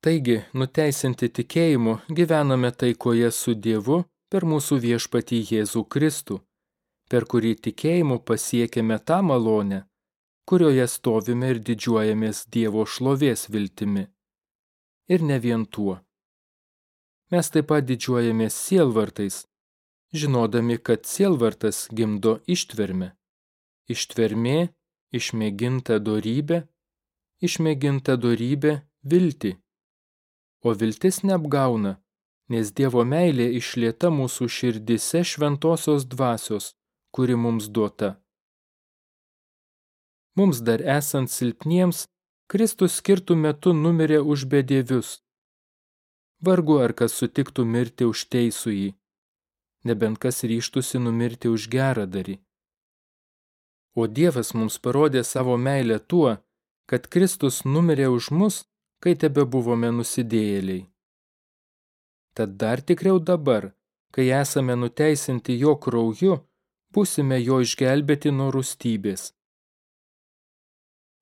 Taigi, nuteisinti tikėjimu, gyvename taikoje su Dievu per mūsų viešpatį Jėzų Kristų, per kurį tikėjimu pasiekėme tą malonę, kurioje stovime ir didžiuojamės Dievo šlovės viltimi. Ir ne vien tuo. Mes taip pat didžiuojamės sielvartais, žinodami, kad sielvartas gimdo ištvermę. Ištvermė, išmėginta dorybė, išmėginta dorybė viltį o viltis neapgauna, nes Dievo meilė išlieta mūsų širdise šventosios dvasios, kuri mums duota. Mums dar esant silpniems, Kristus skirtų metu numirė už bedievius. Vargu ar kas sutiktų mirti už teisų jį, nebent kas ryštusi numirti už gerą darį. O Dievas mums parodė savo meilę tuo, kad Kristus numirė už mus kai tebe buvome nusidėjėliai. Tad dar tikriau dabar, kai esame nuteisinti jo krauju, būsime jo išgelbėti nuo rūstybės.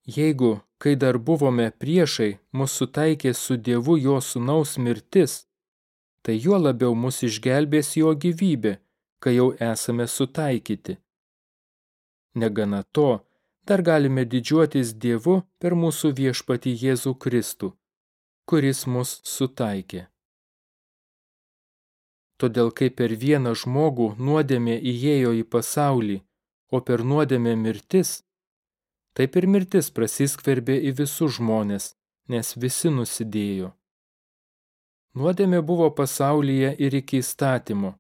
Jeigu, kai dar buvome priešai, mūsų sutaikė su Dievu jo sunaus mirtis, tai juo labiau mus išgelbės jo gyvybė, kai jau esame sutaikyti. Negana to, dar galime didžiuotis Dievu per mūsų viešpatį Jėzų Kristų, kuris mus sutaikė. Todėl kaip per vieną žmogų nuodėmė įėjo į pasaulį, o per nuodėmę mirtis, taip ir mirtis prasiskverbė į visus žmonės, nes visi nusidėjo. Nuodėmė buvo pasaulyje ir iki įstatymo,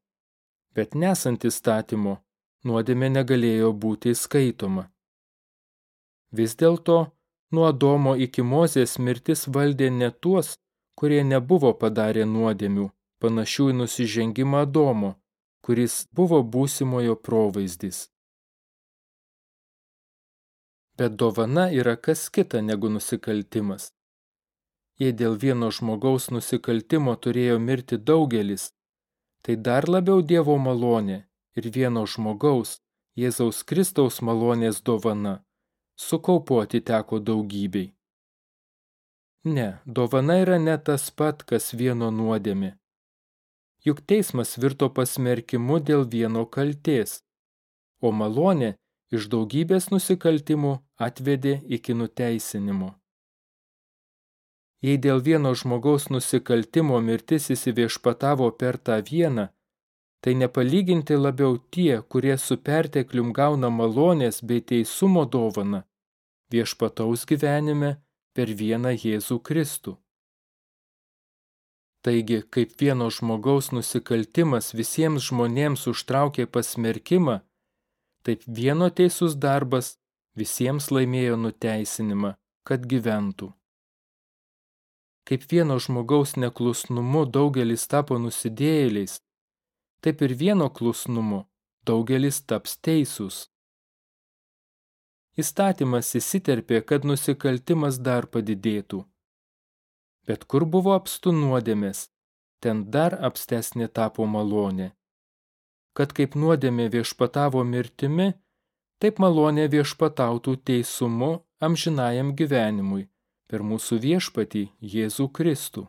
bet nesant įstatymo, nuodėmė negalėjo būti skaitoma. Vis dėlto, nuo Adomo iki Mozės mirtis valdė ne tuos, kurie nebuvo padarę nuodėmių, panašių į nusižengimą Adomo, kuris buvo būsimojo provaizdis. Bet dovana yra kas kita negu nusikaltimas. Jei dėl vieno žmogaus nusikaltimo turėjo mirti daugelis, tai dar labiau Dievo malonė ir vieno žmogaus, Jėzaus Kristaus malonės dovana sukaupoti teko daugybei. Ne, dovana yra ne tas pat, kas vieno nuodėmė. Juk teismas virto pasmerkimu dėl vieno kalties, o malonė iš daugybės nusikaltimų atvedė iki nuteisinimo. Jei dėl vieno žmogaus nusikaltimo mirtis įsiviešpatavo per tą vieną, tai nepalyginti labiau tie, kurie su perteklium gauna malonės bei teisumo dovana, viešpataus gyvenime per vieną Jėzų Kristų. Taigi, kaip vieno žmogaus nusikaltimas visiems žmonėms užtraukė pasmerkimą, taip vieno teisus darbas visiems laimėjo nuteisinimą, kad gyventų. Kaip vieno žmogaus neklusnumu daugelis tapo nusidėjėliais, taip ir vieno klusnumu daugelis taps teisūs. Įstatymas įsiterpė, kad nusikaltimas dar padidėtų. Bet kur buvo apstu nuodėmės, ten dar apstesnė tapo malonė. Kad kaip nuodėmė viešpatavo mirtimi, taip malonė viešpatautų teisumu amžinajam gyvenimui per mūsų viešpatį Jėzų Kristų.